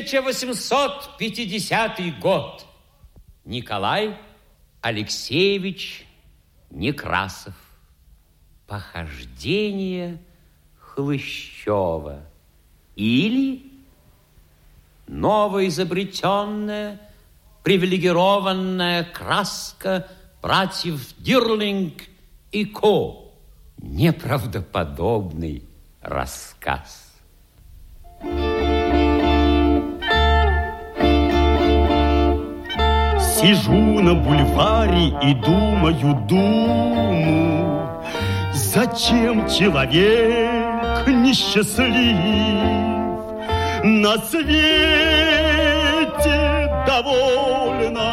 1850 год. Николай Алексеевич Некрасов. Похождение Хлыщева. Или новоизобретенная привилегированная краска братьев Дирлинг и Ко. Неправдоподобный рассказ. Сижу на бульваре и думаю, думаю, Зачем человек несчастлив? На свете довольно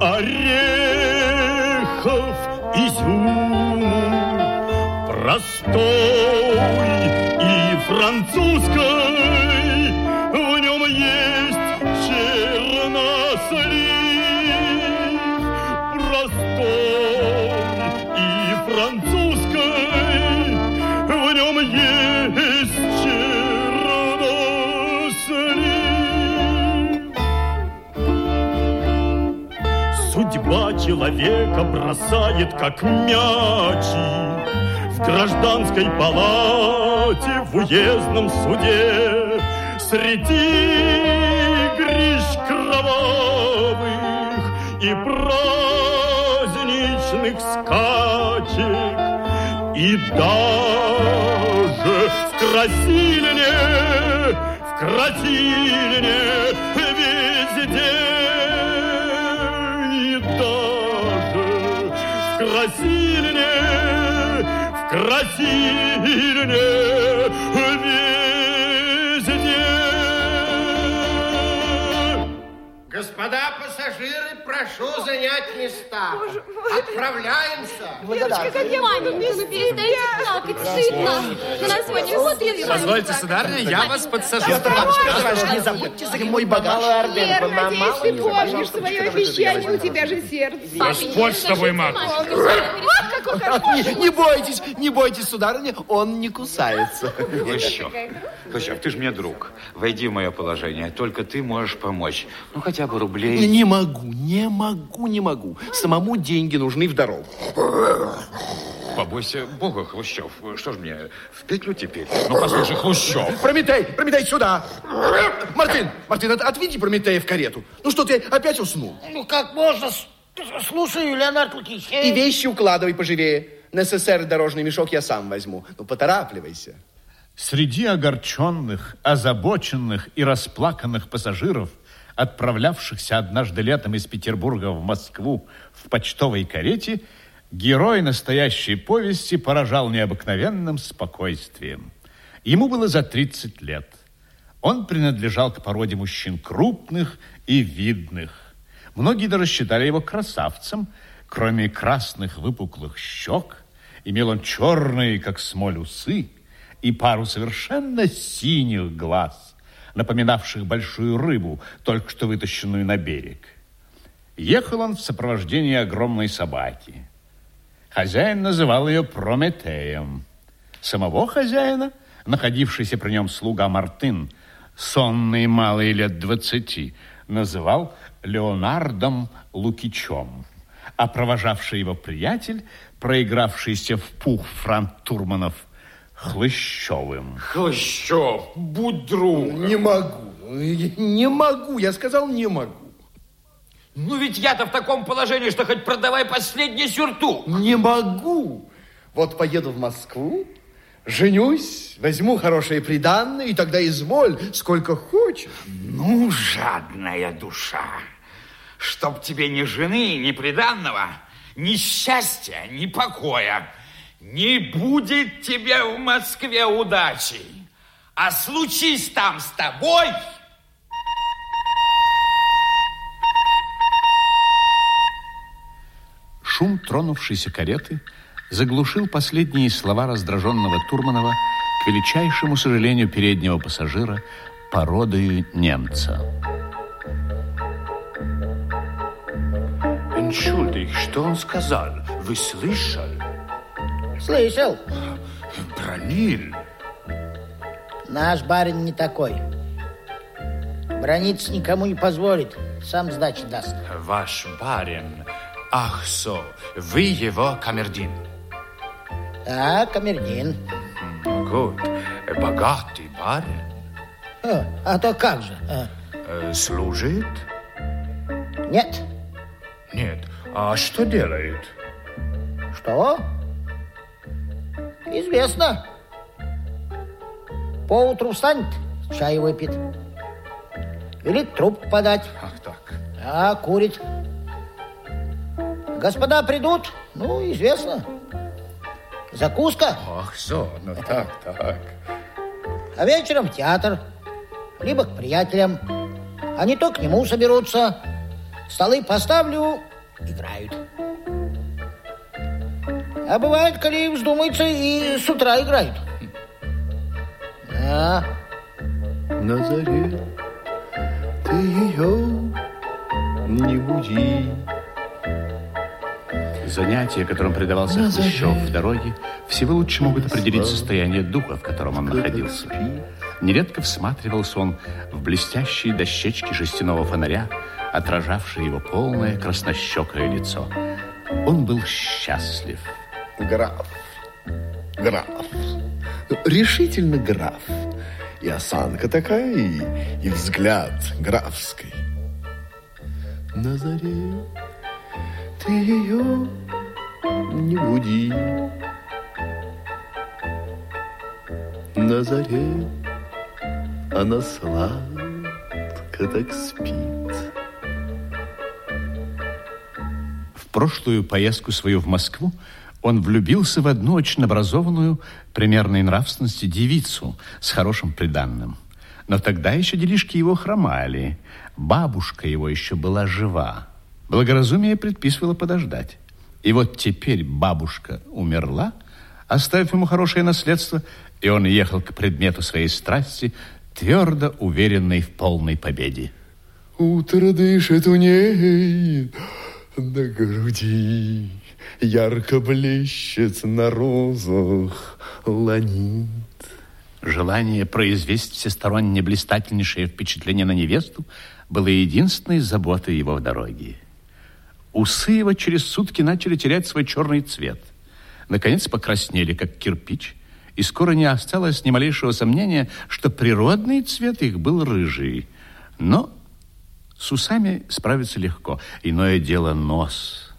орехов, изюму, простой и французской человека бросает, как мячи, в гражданской палате, в уездном суде, среди гриш кровавых и праздничных скачек, и даже в красильне, в красильне красильне, в красильне везде. Господа прошу занять места. Отправляемся. Девочка, как я маме, не перестайте плакать, стыдно. На нас сегодня смотрели. Позвольте, сударыня, я вас подсажу. Осторожно, не забудьте за мой багаж. Вер, надеюсь, ты помнишь свое обещание, у тебя же сердце. Господь с тобой, маг. Вот какой хороший. Не бойтесь, не бойтесь, сударыня, он не кусается. Хрущев, Хрущев, ты же мне друг. Войди в мое положение. Только ты можешь помочь. Ну, хотя бы рублей. Не могу, не могу, не могу. Самому деньги нужны в дорогу. Побойся Бога, Хрущев. Что ж мне, в петлю теперь? Ну, послушай, Хрущев. Прометей, Прометей, сюда. Мартин, Мартин, от- отведи Прометея в карету. Ну что, ты опять уснул? Ну, как можно? Слушаю, Леонард Лукич. И вещи укладывай поживее. На СССР дорожный мешок я сам возьму. Ну, поторапливайся. Среди огорченных, озабоченных и расплаканных пассажиров, отправлявшихся однажды летом из Петербурга в Москву в почтовой карете, герой настоящей повести поражал необыкновенным спокойствием. Ему было за 30 лет. Он принадлежал к породе мужчин крупных и видных. Многие даже считали его красавцем, кроме красных выпуклых щек. Имел он черные, как смоль, усы и пару совершенно синих глаз, напоминавших большую рыбу, только что вытащенную на берег. Ехал он в сопровождении огромной собаки. Хозяин называл ее Прометеем. Самого хозяина, находившийся при нем слуга Мартын, сонный малый лет двадцати, называл Леонардом Лукичем, а провожавший его приятель, проигравшийся в пух франт Турманов, Хлыщевым. Хрущев, будь друг. Не могу, не могу, я сказал не могу. Ну, ведь я-то в таком положении, что хоть продавай последний сюртук. Не могу. Вот поеду в Москву, женюсь, возьму хорошее приданное, и тогда изволь, сколько хочешь. Ну, жадная душа. Чтоб тебе ни жены, ни приданного, ни счастья, ни покоя. Не будет тебе в Москве удачи. А случись там с тобой... Шум тронувшейся кареты заглушил последние слова раздраженного Турманова к величайшему сожалению переднего пассажира породою немца. Entschuldig, что он сказал? Вы слышали? Слышал, Брониль. наш барин не такой. Брониться никому не позволит. Сам сдачи даст. Ваш барин. Ах, со, вы его камердин. А, камердин. Гуд, богатый барин. А, а то как же? А, Служит? нет. Нет. А что делает? Что? Известно. Поутру встанет, чай выпьет. Велит трубку подать, Ах так. а курит. Господа придут, ну, известно. Закуска, Ах, со, ну так, так. а вечером в театр, либо к приятелям. Не то к нему соберутся. Столы поставлю, играют. А бывает, коли вздумается, и с утра играют. Да, На заре ты ее не буди. Занятия, которым предавался Хрущев в дороге, всего лучше могут определить состояние духа, в котором он находился. Нередко всматривался он в блестящие дощечки жестяного фонаря, отражавшие его полное краснощекое лицо. Он был счастлив. Граф, граф, решительно граф. И осанка такая, и, и взгляд графский. На заре ты ее не буди. На заре она сладко так спит. В прошлую поездку свою в Москву он влюбился в одну очень образованную, примерной нравственности девицу с хорошим приданным. Но тогда еще делишки его хромали. Бабушка его еще была жива. Благоразумие предписывало подождать. И вот теперь бабушка умерла, оставив ему хорошее наследство, и он ехал к предмету своей страсти, твердо уверенный в полной победе. Утро дышит у ней на груди, Ярко блещет на розах ланит. Желание произвести всесторонне блистательнейшее впечатление на невесту было единственной заботой его в дороге. Усы его через сутки начали терять свой черный цвет. Наконец покраснели, как кирпич, и скоро не осталось ни малейшего сомнения, что природный цвет их был рыжий. Но с усами справиться легко. Иное дело нос –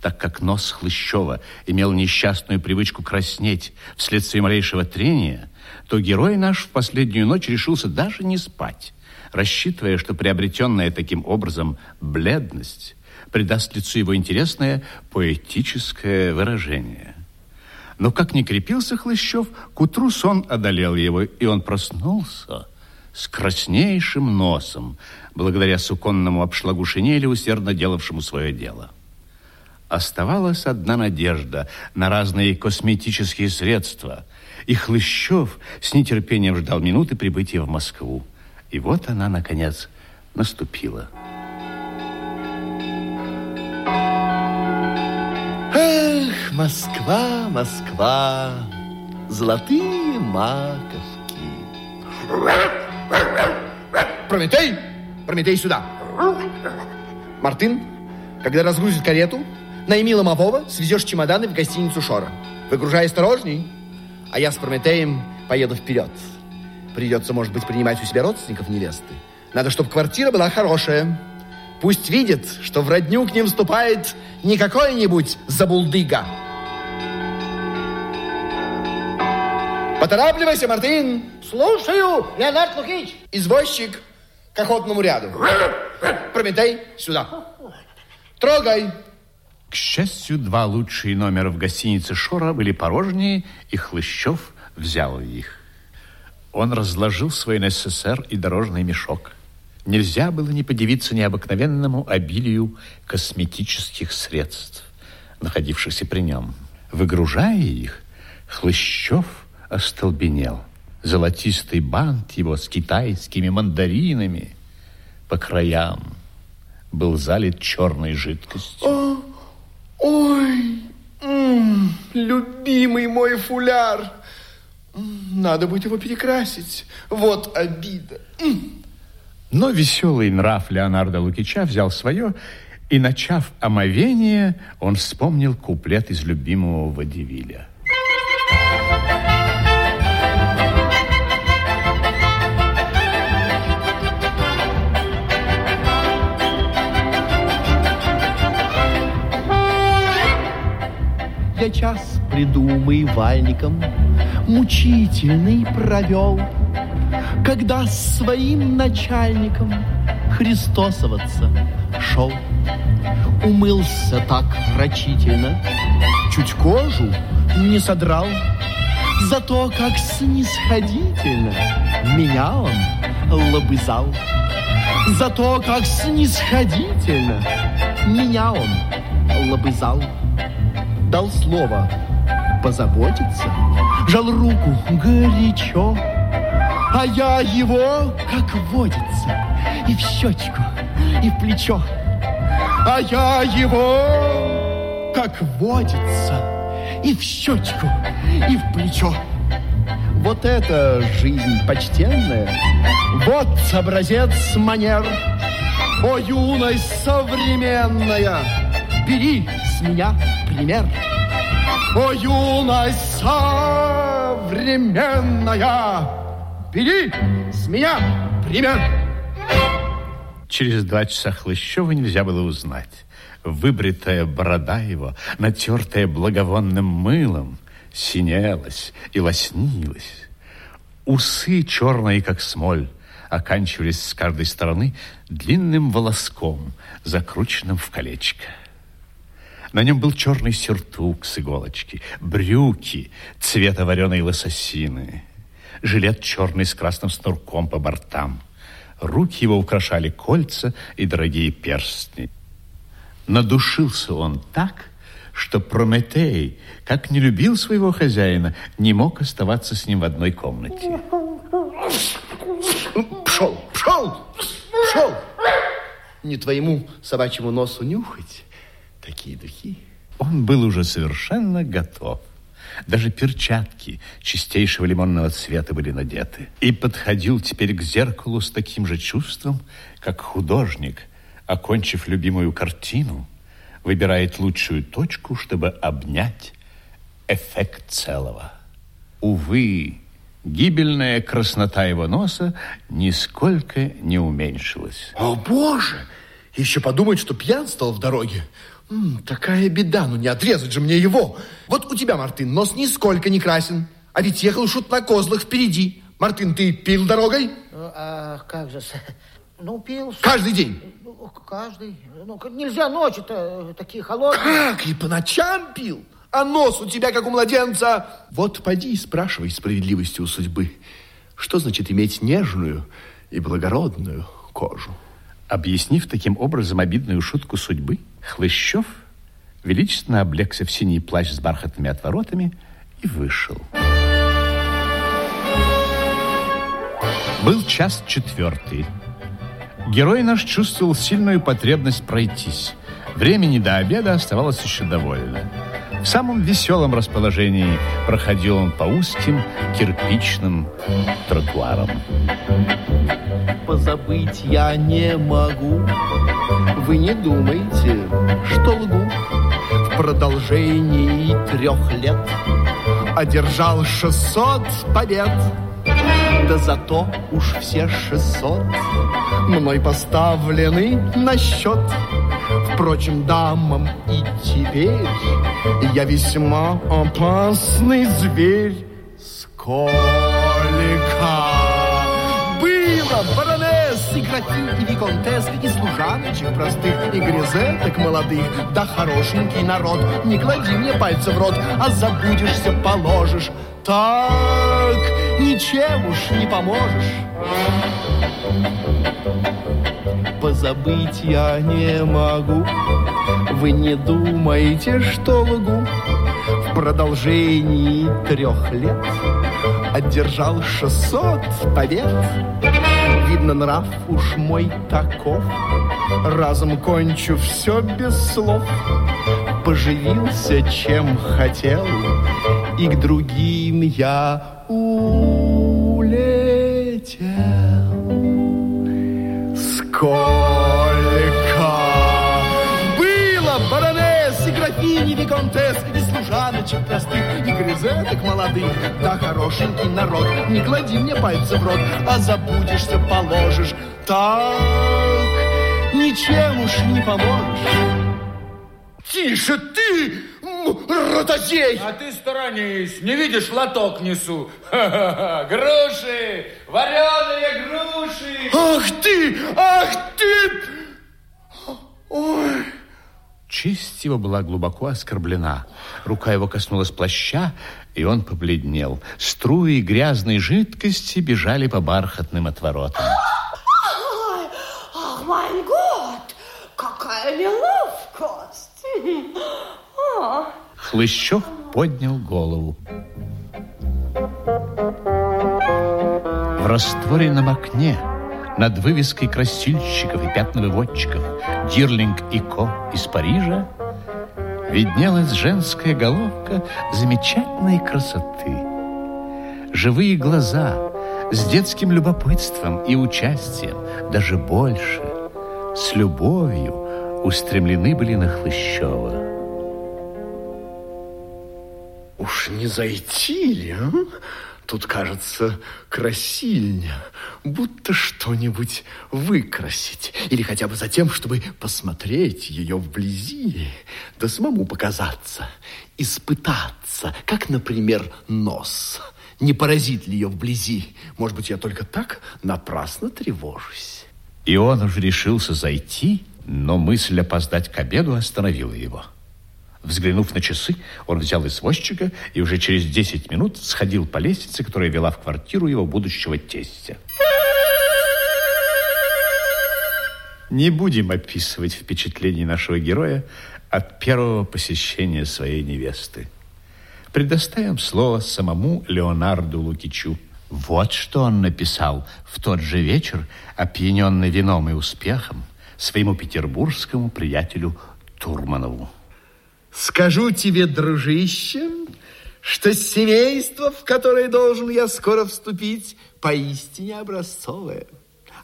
так как нос Хлыщева имел несчастную привычку краснеть вследствие малейшего трения, то герой наш в последнюю ночь решился даже не спать, рассчитывая, что приобретенная таким образом бледность придаст лицу его интересное поэтическое выражение. Но как ни крепился Хлыщев, к утру сон одолел его, и он проснулся с краснейшим носом, благодаря суконному обшлагу шинели, усердно делавшему свое дело. Оставалась одна надежда на разные косметические средства. И Хлыщев с нетерпением ждал минуты прибытия в Москву. И вот она, наконец, наступила. Эх, Москва, Москва, золотые маковки. Прометей, Прометей сюда. Мартын, когда разгрузит карету, найми ломового, свезешь чемоданы в гостиницу Шора. Выгружай осторожней, а я с Прометеем поеду вперед. Придется, может быть, принимать у себя родственников невесты. Надо, чтобы квартира была хорошая. Пусть видит, что в родню к ним вступает не какой-нибудь забулдыга. Поторапливайся, Мартын. Слушаю, Леонард Лукич. Извозчик к охотному ряду. Прометей сюда. Трогай. К счастью, два лучшие номера в гостинице Шора были порожние, и Хлыщев взял их. Он разложил свой НССР и дорожный мешок. Нельзя было не подивиться необыкновенному обилию косметических средств, находившихся при нем. Выгружая их, Хлыщев остолбенел. Золотистый бант его с китайскими мандаринами по краям был залит черной жидкостью. Ой, любимый мой фуляр. Надо будет его перекрасить. Вот обида. Но веселый нрав Леонардо Лукича взял свое, и, начав омовение, он вспомнил куплет из любимого Вадивиля. Я час придумывальником мучительный провел, когда с своим начальником христосоваться шел. Умылся так рачительно, чуть кожу не содрал, зато как снисходительно меня он лобызал. Зато как снисходительно меня он лобызал. Дал слово позаботиться, жал руку горячо, а я его, как водится, и в щечку, и в плечо. А я его, как водится, и в щечку, и в плечо. Вот это жизнь почтенная, вот образец манер. О, юность современная, бери с меня пример. О, юность современная, бери с меня пример. Через два часа Хлыщева нельзя было узнать. Выбритая борода его, натертая благовонным мылом, синелась и лоснилась. Усы черные, как смоль, оканчивались с каждой стороны длинным волоском, закрученным в колечко. На нем был черный сюртук с иголочки, брюки цвета вареной лососины, жилет черный с красным снурком по бортам. Руки его украшали кольца и дорогие перстни. Надушился он так, что Прометей, как не любил своего хозяина, не мог оставаться с ним в одной комнате. Пшел, пшел, пшел. Не твоему собачьему носу нюхать такие духи. Он был уже совершенно готов. Даже перчатки чистейшего лимонного цвета были надеты. И подходил теперь к зеркалу с таким же чувством, как художник, окончив любимую картину, выбирает лучшую точку, чтобы обнять эффект целого. Увы, гибельная краснота его носа нисколько не уменьшилась. О, Боже! Еще подумать, что пьянствовал в дороге. М, такая беда, ну не отрезать же мне его. Вот у тебя, Мартын, нос нисколько не красен. А ведь ехал шут на козлах впереди. Мартын, ты пил дорогой? Ну, а как же? Ну, пил. Каждый день. Ну, каждый. Ну, нельзя ночи-то э, такие холодные. Как? И по ночам пил? А нос у тебя, как у младенца. Вот поди и спрашивай справедливости у судьбы. Что значит иметь нежную и благородную кожу? Объяснив таким образом обидную шутку судьбы, Хлыщев величественно облегся в синий плащ с бархатными отворотами и вышел. Был час четвертый. Герой наш чувствовал сильную потребность пройтись. Времени до обеда оставалось еще довольно. В самом веселом расположении проходил он по узким кирпичным тротуарам. Позабыть я не могу. Вы не думайте, что лгу. В продолжении трех лет одержал 600 побед. Да зато уж все 600 мной поставлены на счет. Впрочем, дамам и теперь я весьма опасный зверь. Сколько было баронесс и виконтесс, и служаночек простых, и грезеток молодых, да хорошенький народ, не клади мне пальца в рот, а забудешься, положишь. Так ничем уж не поможешь. Позабыть я не могу, вы не думаете, что лгу. В продолжении трех лет одержал 600 побед. Видно, нрав уж мой таков, разом кончу все без слов. Поживился, чем хотел, и к другим я улетел. Николька. Было баронесс и графини, виконтесс, служаночек простых, и грезеток молодых. Да, хорошенький народ, не клади мне пальцы в рот, а забудешься, положишь. Так, ничем уж не поможешь. Тише ты, ротозей! А ты сторонись, не видишь, лоток несу. Ха-ха-ха, груши, вареные груши. Ах ты, ах ты! Ой, Честь его была глубоко оскорблена. Рука его коснулась плаща, и он побледнел. Струи грязной жидкости бежали по бархатным отворотам. Ах, мой год, какая неловкость. Хлыщев поднял голову. В растворенном окне над вывеской красильщиков и пятновыводчиков Дирлинг и Ко из Парижа виднелась женская головка замечательной красоты. Живые глаза с детским любопытством и участием, даже больше, с любовью устремлены были на Хлыщева. уж не зайти ли, а? Тут, кажется, красильня, будто что-нибудь выкрасить. Или хотя бы за тем, чтобы посмотреть ее вблизи, да самому показаться, испытаться, как, например, нос. Не поразит ли ее вблизи? Может быть, я только так напрасно тревожусь. И он уже решился зайти, но мысль опоздать к обеду остановила его. Взглянув на часы, он взял извозчика и уже через 10 минут сходил по лестнице, которая вела в квартиру его будущего тестя. Не будем описывать впечатление нашего героя от первого посещения своей невесты. Предоставим слово самому Леонарду Лукичу. Вот что он написал в тот же вечер, опьяненный вином и успехом, своему петербургскому приятелю Турманову. Скажу тебе, дружище, что семейство, в которое должен я скоро вступить, поистине образцовое.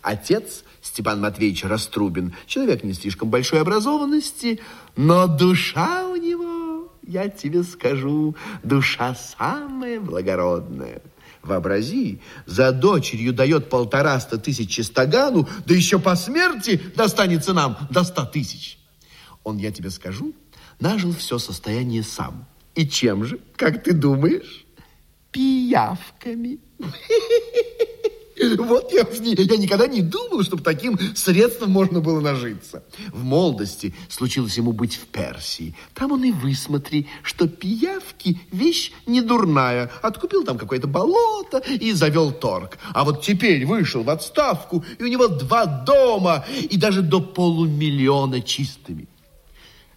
Отец Степан Матвеевич Раструбин, человек не слишком большой образованности, но душа у него, я тебе скажу, душа самая благородная. Вообрази, за дочерью дает полтораста тысяч чистогану, да еще по смерти достанется нам до ста тысяч. Он, я тебе скажу, нажил все состояние сам. И чем же, как ты думаешь? Пиявками. Вот я, я никогда не думал, чтобы таким средством можно было нажиться. В молодости случилось ему быть в Персии. Там он и высмотри, что пиявки вещь не дурная. Откупил там какое-то болото и завел торг. А вот теперь вышел в отставку, и у него два дома, и даже до полумиллиона чистыми.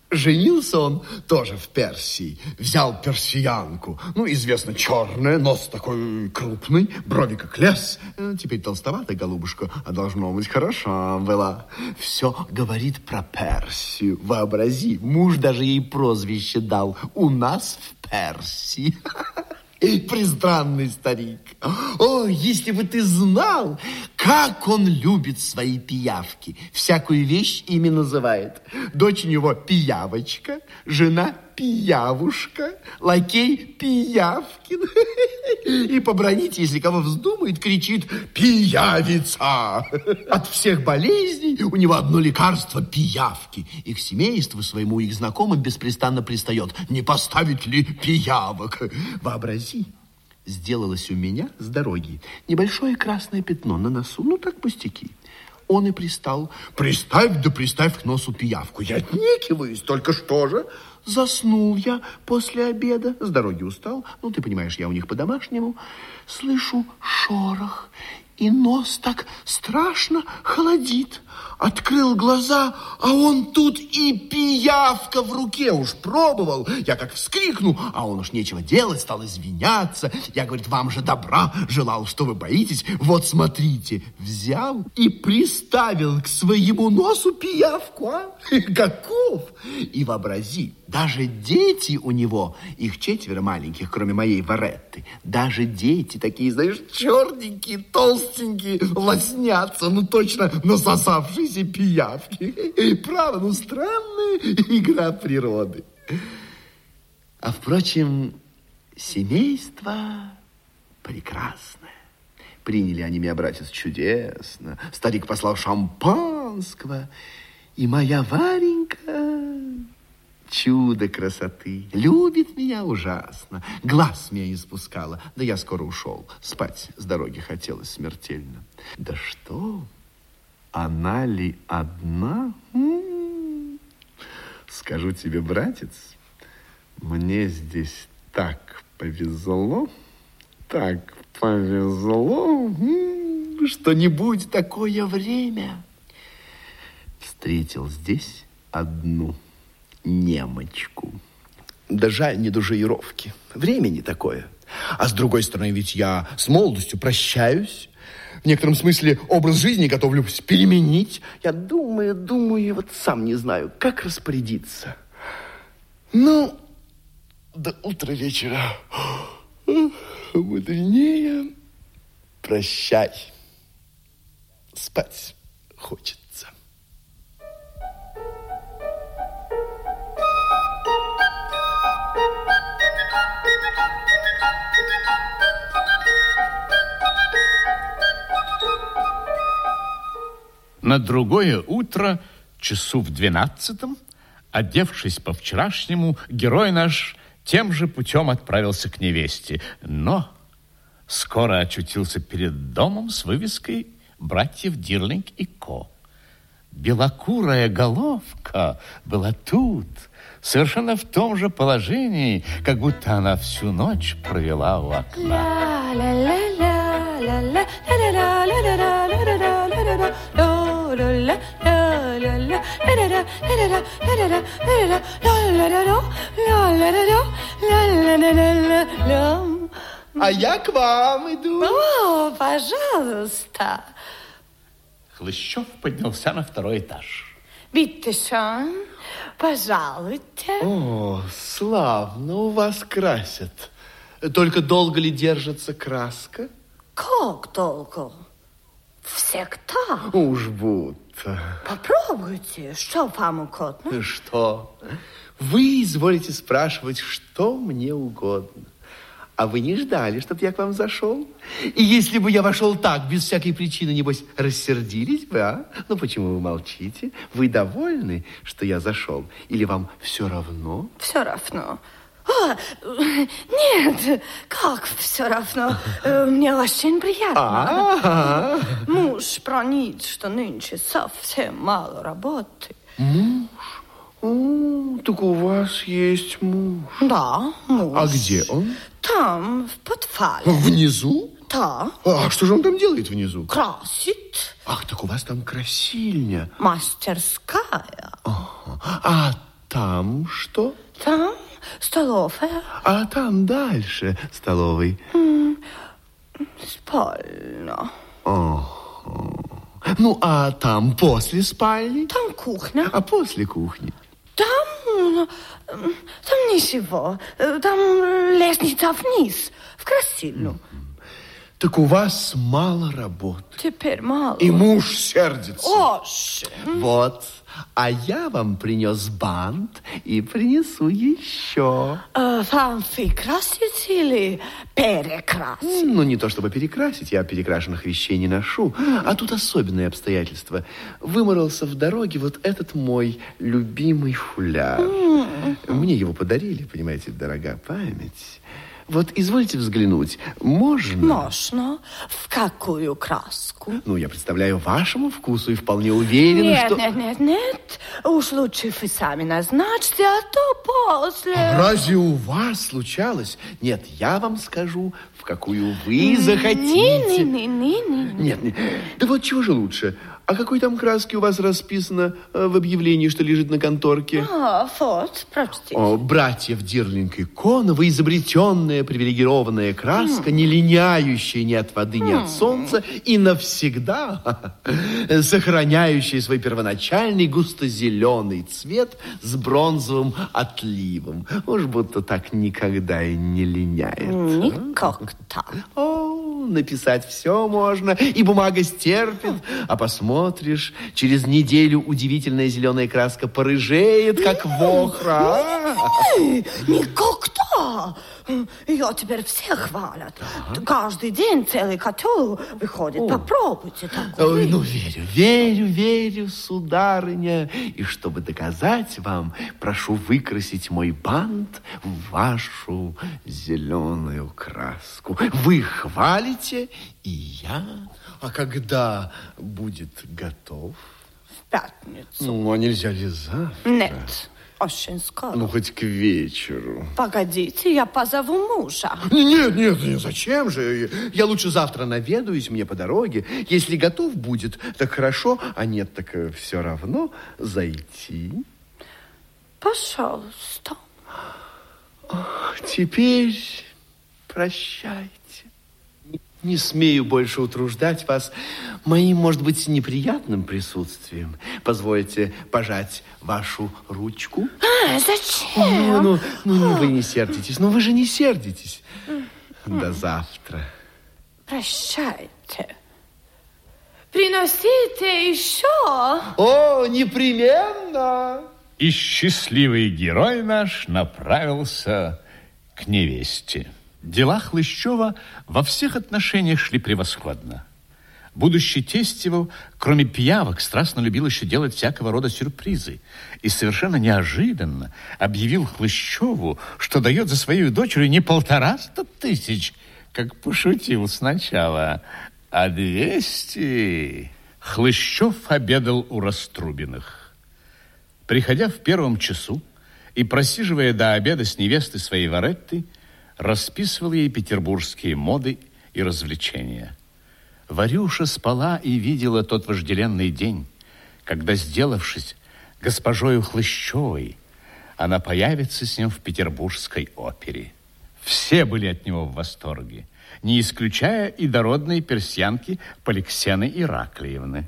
Женился он тоже в Персии. Взял персиянку. Ну, известно, черная, нос такой крупный, брови как лес. Э, Теперь толстовата голубушка, а должно быть хороша была. Все говорит про Персию. Вообрази, муж даже ей прозвище дал. У нас в Персии. И пристранный старик. О, если бы ты знал, как он любит свои пиявки. Всякую вещь ими называет. Дочь у него пиявочка, жена пиявушка, лакей пиявкин. И побронить, если кого вздумает, кричит пиявица. От всех болезней у него одно лекарство пиявки. И к семейству своему, и к знакомым беспрестанно пристает. Не поставить ли пиявок? Вообрази, сделалось у меня с дороги небольшое красное пятно на носу. Ну, так пустяки. Он и пристал. Приставь, да приставь к носу пиявку. Я отнекиваюсь, только что же? Заснул я после обеда. С дороги устал. Ну, ты понимаешь, я у них по-домашнему. Слышу шорох. И нос так страшно холодит. Открыл глаза, а он тут и пиявка в руке уж пробовал. Я как вскрикну, а он уж нечего делать, стал извиняться. Я, говорит, вам же добра желал, что вы боитесь. Вот смотрите, взял и приставил к своему носу пиявку, а? Каков? И вообрази, даже дети у него, их четверо маленьких, кроме моей Варетты, даже дети такие, знаешь, черненькие, толстые, толстенькие, лоснятся, ну точно насосавшиеся пиявки. Право, ну странная игра природы. А впрочем, семейство прекрасное. Приняли они меня, братец, чудесно. Старик послал шампанского. И моя Варенька чудо красоты. Любит меня ужасно. Глаз меня не спускала. Да я скоро ушел. Спать с дороги хотелось смертельно. Да что? Она ли одна? М-м-м. Скажу тебе, братец, мне здесь так повезло, так повезло, м, что не будет такое время. Встретил здесь одну немочку. Да жаль не до жировки. Время такое. А с другой стороны, ведь я с молодостью прощаюсь. В некотором смысле образ жизни готовлюсь переменить. Я думаю, думаю, вот сам не знаю, как распорядиться. Ну, до утра вечера мудренее. Прощай. Спать хочется. На другое утро, часу в двенадцатом, одевшись по-вчерашнему, герой наш тем же путем отправился к невесте. Но скоро очутился перед домом с вывеской «Братьев Дирлинг и Ко». Белокурая головка была тут, совершенно в том же положении, как будто она всю ночь провела у окна. А я к вам иду. О, пожалуйста. Хлыщев поднялся на второй этаж. Bitte schön, пожалуйте. О, славно у вас красят. Только долго ли держится краска? Как долго? Всегда. Уж будто. Попробуйте, что вам угодно. Что? Вы изволите спрашивать, что мне угодно. А вы не ждали, чтобы я к вам зашел? И если бы я вошел так, без всякой причины, небось, рассердились бы, а? Ну, почему вы молчите? Вы довольны, что я зашел? Или вам все равно? Все равно. А, нет, как все равно? Э, Мне очень приятно. А, Муж бронит, что нынче совсем мало работы. муж? О, так у вас есть муж. Да, муж. А где он? Там, в подвале. Внизу? Да, А что же он там делает внизу? красит. Ах, так у вас там красильня. Мастерская. А там что? Там столовая, А там дальше столовой. спальня. Ну, а там после спальни? Там кухня. А после кухни? Там, там ничего. Там лестница вниз, в красильню. Так у вас мало работы. Теперь мало. И муж сердится. Очень. Вот. А я вам принес бант и принесу еще. Э, Вам выкрасить или перекрасить? Ну, не то чтобы перекрасить, я перекрашенных вещей не ношу. А тут особенные обстоятельства. Выморался в дороге вот этот мой любимый фуляр. Мне его подарили, понимаете, дорога память. Вот извольте взглянуть, можно? Можно. В какую краску? Ну, я представляю вашему вкусу и вполне уверен, Нет, что... нет, нет, нет. Уж лучше вы сами назначьте, а то после... Разве у вас случалось? Нет, я вам скажу, в какую вы захотите. Не-не-не-не-не. Нет, нет. Да вот чего же лучше? А какой там краски у вас расписано э, в объявлении, что лежит на конторке? А, вот, прочтите. О, братьев Дирлинг и Ко, новоизобретенная привилегированная краска, не линяющая ни от воды, ни от солнца, и навсегда сохраняющая свой первоначальный густо-зеленый цвет с бронзовым отливом. Уж будто так никогда и не линяет. Никогда. О, написать все можно, и бумага стерпит. А посмотришь, через неделю удивительная зеленая краска порыжеет, как вохра. Никогда! Ее теперь все хвалят. Каждый день целый котел выходит. Попробуйте такой. Ой, ну, верю, верю, верю, сударыня. И чтобы доказать вам, прошу выкрасить мой бант в вашу зеленую краску. Вы хвалите, и я... А когда будет готов? В пятницу. Ну, а нельзя ли завтра? Нет, очень скоро. Ну, хоть к вечеру. Погодите, я позову мужа. Нет, нет, нет, зачем же? Я лучше завтра наведаюсь мне по дороге. Если готов будет, так хорошо, а нет, так э, все равно зайти. Пожалуйста. Теперь прощайте. Не смею больше утруждать вас моим, может быть, неприятным присутствием. Позвольте пожать вашу ручку. А, зачем? Ну, ну, ну, вы не сердитесь. Ну, вы же не сердитесь. До завтра. Прощайте. Приносите еще. О, непременно. И счастливый герой наш направился к невесте. Дела Хлыщева во всех отношениях шли превосходно. Будущий тесть его, кроме пиявок, страстно любил еще делать всякого рода сюрпризы. И совершенно неожиданно объявил Хлыщеву, что дает за свою дочерью не полтораста тысяч, как пошутил сначала, а двести. Хлыщев обедал у Раструбиных. Приходя в первом часу и просиживая до обеда с невестой своей Варетты, расписывал ей петербургские моды и развлечения. Варюша спала и видела тот вожделенный день, когда, сделавшись госпожою Хлыщевой, она появится с ним в петербургской опере. Все были от него в восторге, не исключая и дородной персианки Поликсены Ираклиевны.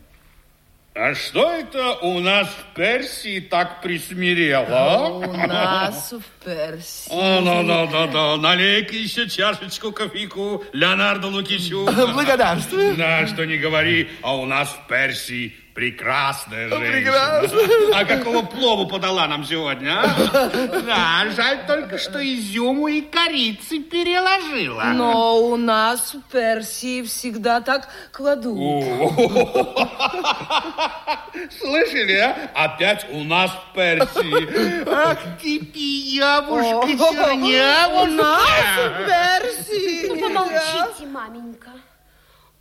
А что это у нас в Персии так присмирело? У нас в Персии. О, да, да, да, да. Налей-ка еще чашечку кофейку Леонардо Лукичу. Благодарствую. Да, что не говори, а у нас в Персии прекрасная женщина. Прекрасно. А какого плову подала нам сегодня, а? Да, жаль только, что изюму и корицы переложила. Но у нас в Персии всегда так кладут. Слышали, а? Опять у нас в Персии. Ах ты, пиявушка, чернявушка. У нас в Персии. Ну, помолчите, маменька.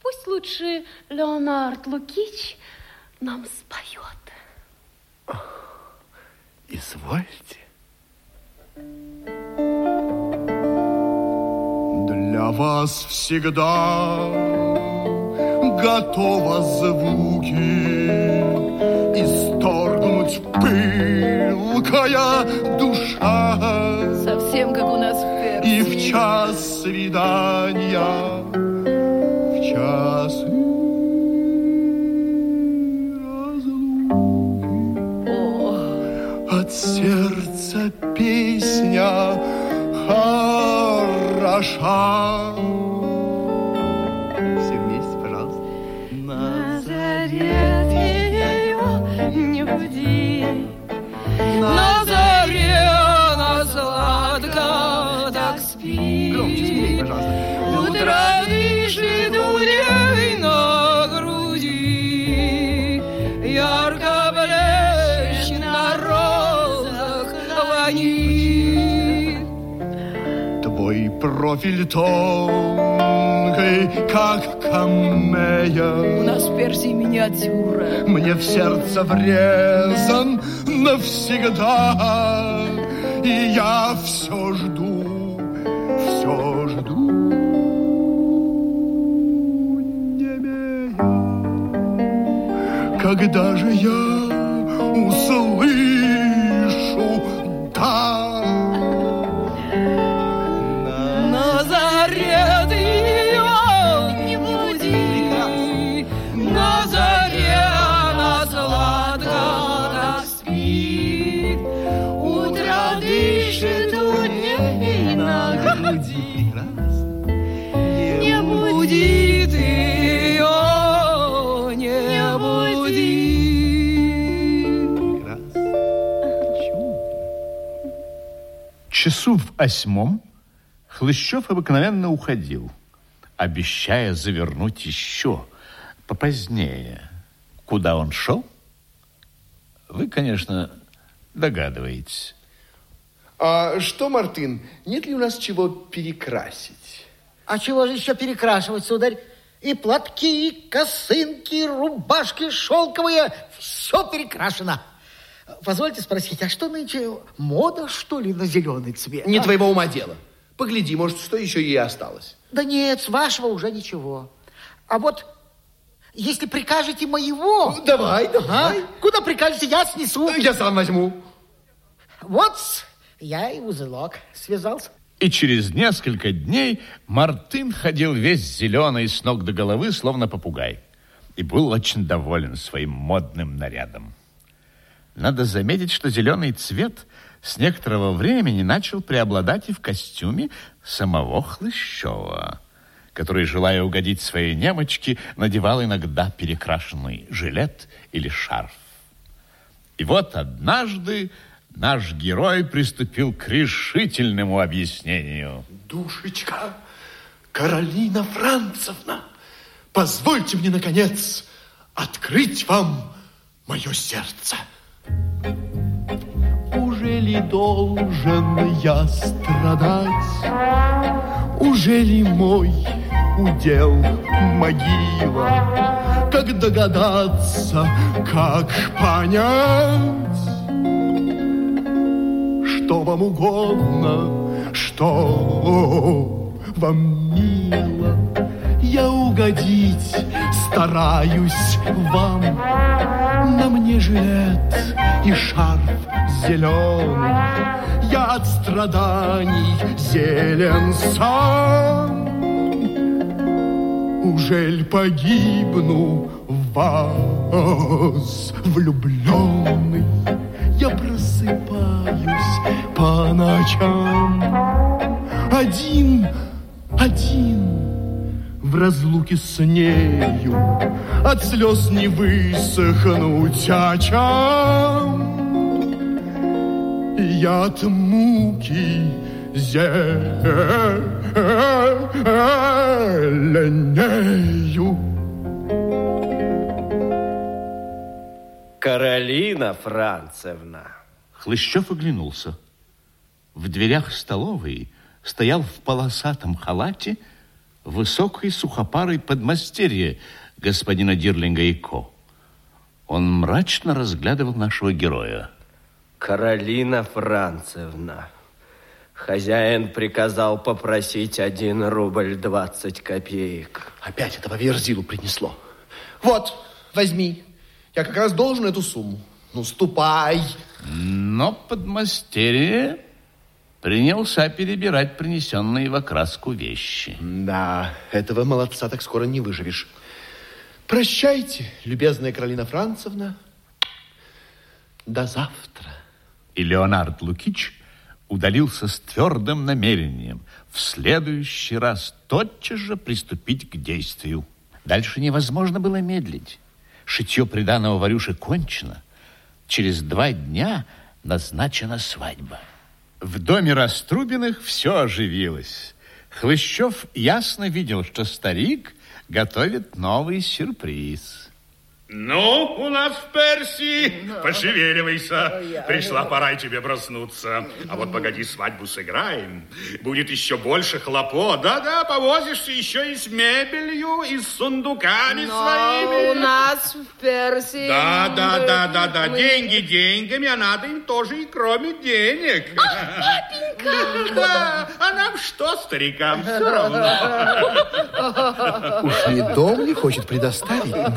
Пусть лучше Леонард Лукич нам споет. Извольте. Для вас всегда готова звуки Исторгнуть пылкая душа Совсем как у нас в Персии. И в час свидания, в час от сердца песня хороша. Профиль тонкий, как У камея. нас в Персии миниатюра. Мне в сердце врезан навсегда, И я все жду, все жду. немея. Когда же я часу в восьмом Хлыщев обыкновенно уходил, обещая завернуть еще попозднее. Куда он шел? Вы, конечно, догадываетесь. А что, Мартын, нет ли у нас чего перекрасить? А чего же еще перекрашивать, сударь? И платки, и косынки, и рубашки шелковые, все перекрашено. Позвольте спросить, а что нынче, мода, что ли, на зеленый цвет? Не а? твоего ума дело. Погляди, может, что еще ей осталось. Да нет, с вашего уже ничего. А вот если прикажете моего... Ну, давай, давай. А? Куда прикажете, я снесу. Я сам возьму. Вот я и узелок связался. И через несколько дней Мартын ходил весь зеленый с ног до головы, словно попугай. И был очень доволен своим модным нарядом. Надо заметить, что зеленый цвет с некоторого времени начал преобладать и в костюме самого Хлыщева, который, желая угодить своей немочке, надевал иногда перекрашенный жилет или шарф. И вот однажды наш герой приступил к решительному объяснению. Душечка, Каролина Францевна, позвольте мне, наконец, открыть вам мое сердце. Уже ли должен я страдать? Уже ли мой удел могила? Как догадаться, как понять? Что вам угодно, что вам мило, я угодить стараюсь вам. На мне жилет и шарф зеленый, я от страданий зелен сам. Ужель погибну в вас влюбленный? Я просыпаюсь по ночам Один, один в разлуке с нею От слез не высохнуть очам Я от муки зеленею Каролина Францевна. Хлыщев оглянулся. В дверях столовой стоял в полосатом халате высокий сухопарый подмастерье господина Дирлинга и Ко. Он мрачно разглядывал нашего героя. Каролина Францевна. Хозяин приказал попросить один рубль двадцать копеек. Опять этого верзилу принесло. Вот, возьми. Я как раз должен эту сумму. Ну, ступай. Но подмастерье принялся перебирать принесенные в окраску вещи. Да, этого молодца так скоро не выживешь. Прощайте, любезная Каролина Францевна. До завтра. И Леонард Лукич удалился с твердым намерением в следующий раз тотчас же приступить к действию. Дальше невозможно было медлить. Шитье приданого Варюши кончено. Через два дня назначена свадьба. В доме Раструбиных все оживилось. Хлыщев ясно видел, что старик готовит новый сюрприз. Ну, у нас в Персии, пошевеливайся. Пришла пора и тебе проснуться. А вот погоди, свадьбу сыграем. Будет еще больше хлопот. Да-да, повозишься еще и с мебелью, и с сундуками Но своими. у нас в Персии... Да, да, да, да, да. мы- Деньги деньгами, а надо им тоже и кроме денег. папенька! Да, а нам что, старикам, все равно. Уж не дом ли хочет предоставить нам?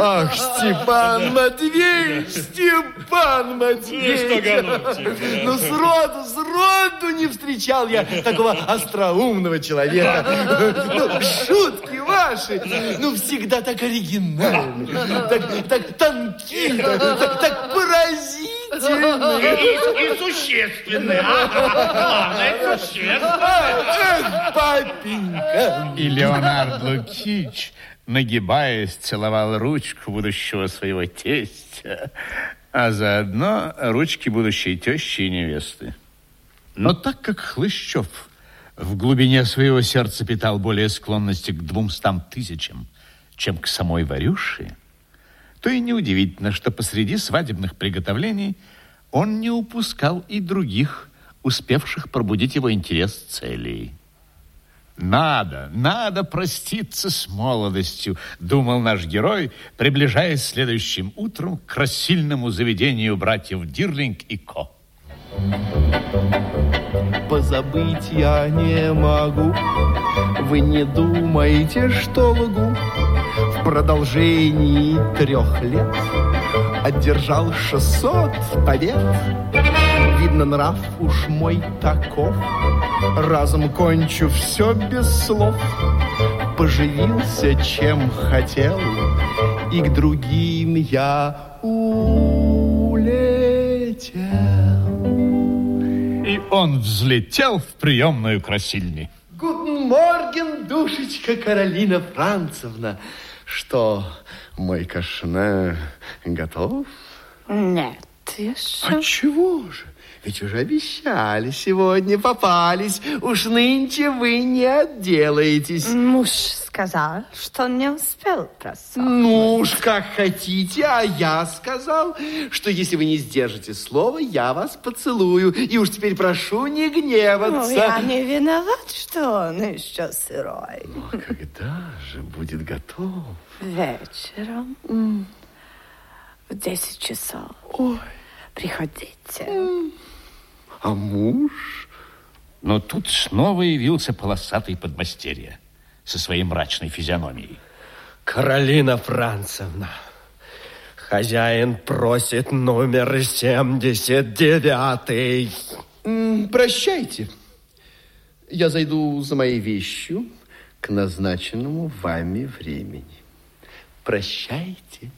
Ах, Степан Матвеевич, Степан Матвеевич. Ну, что, Голубчик, Ну, сроду, сроду не встречал я такого остроумного человека. Ну, шутки ваши, ну, всегда так оригинальны, так, так тонки, так, так поразительны. И, и существенные. а? Главное, существенное. Эх, папенька. И Леонард Лукич, нагибаясь, целовал ручку будущего своего тестя, а заодно ручки будущей тещи и невесты. Но так как Хлыщев в глубине своего сердца питал более склонности к двумстам тысячам, чем к самой Варюше, то и неудивительно, что посреди свадебных приготовлений он не упускал и других, успевших пробудить его интерес целей. Надо, надо проститься с молодостью, думал наш герой, приближаясь следующим утром к рассильному заведению братьев Дирлинг и Ко. Позабыть я не могу, вы не думаете, что лгу. В продолжении трех лет одержал 600 побед. Видно, нрав уж мой таков, разом кончу все без слов. Поживился, чем хотел, и к другим я улетел. И он взлетел в приемную красильни. Гутен Морген, душечка Каролина Францевна. Что, мой кашне готов? Нет, еще. А чего же? Ведь уже обещали сегодня, попались. Уж нынче вы не отделаетесь. Муж сказал, что не успел просто. Ну уж как хотите, а я сказал, что если вы не сдержите слово, я вас поцелую. И уж теперь прошу не гневаться. Ну, я не виноват, что он еще сырой. Но когда же будет готов? Вечером в 10 часов. Ой. Приходите. А муж? Но тут снова явился полосатый подмастерье со своей мрачной физиономией. Каролина Францевна, хозяин просит номер 79. Прощайте. Я зайду за моей вещью к назначенному вами времени. Прощайте.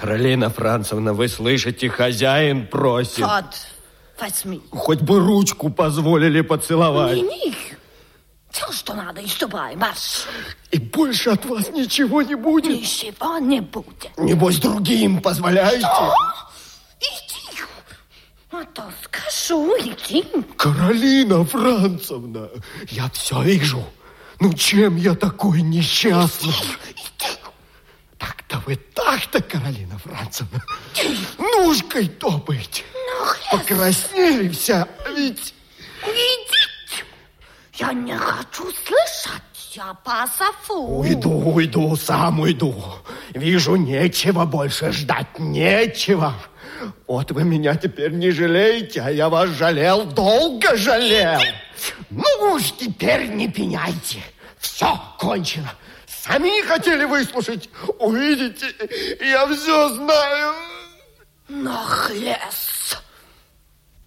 Каролина Францевна, вы слышите, хозяин просит. Вот, возьми. Хоть бы ручку позволили поцеловать. Не, не. Все, что надо, и ступай, марш. И больше от вас ничего не будет? Ничего не будет. Небось, другим позволяете? Что? Иди. А то скажу, иди. Каролина Францевна, я все вижу. Ну, чем я такой несчастный? Так-то вы так-то, Каролина Францевна. Ножкой топаете. Ну, Покраснели вся, ведь... Идите. Я не хочу слышать. Я позову. Уйду, уйду, сам уйду. Вижу, нечего больше ждать, нечего. Вот вы меня теперь не жалеете, а я вас жалел, долго жалел. Ну уж теперь не пеняйте. Все кончено. Сами не хотели выслушать. Увидите, я все знаю. Нахлес.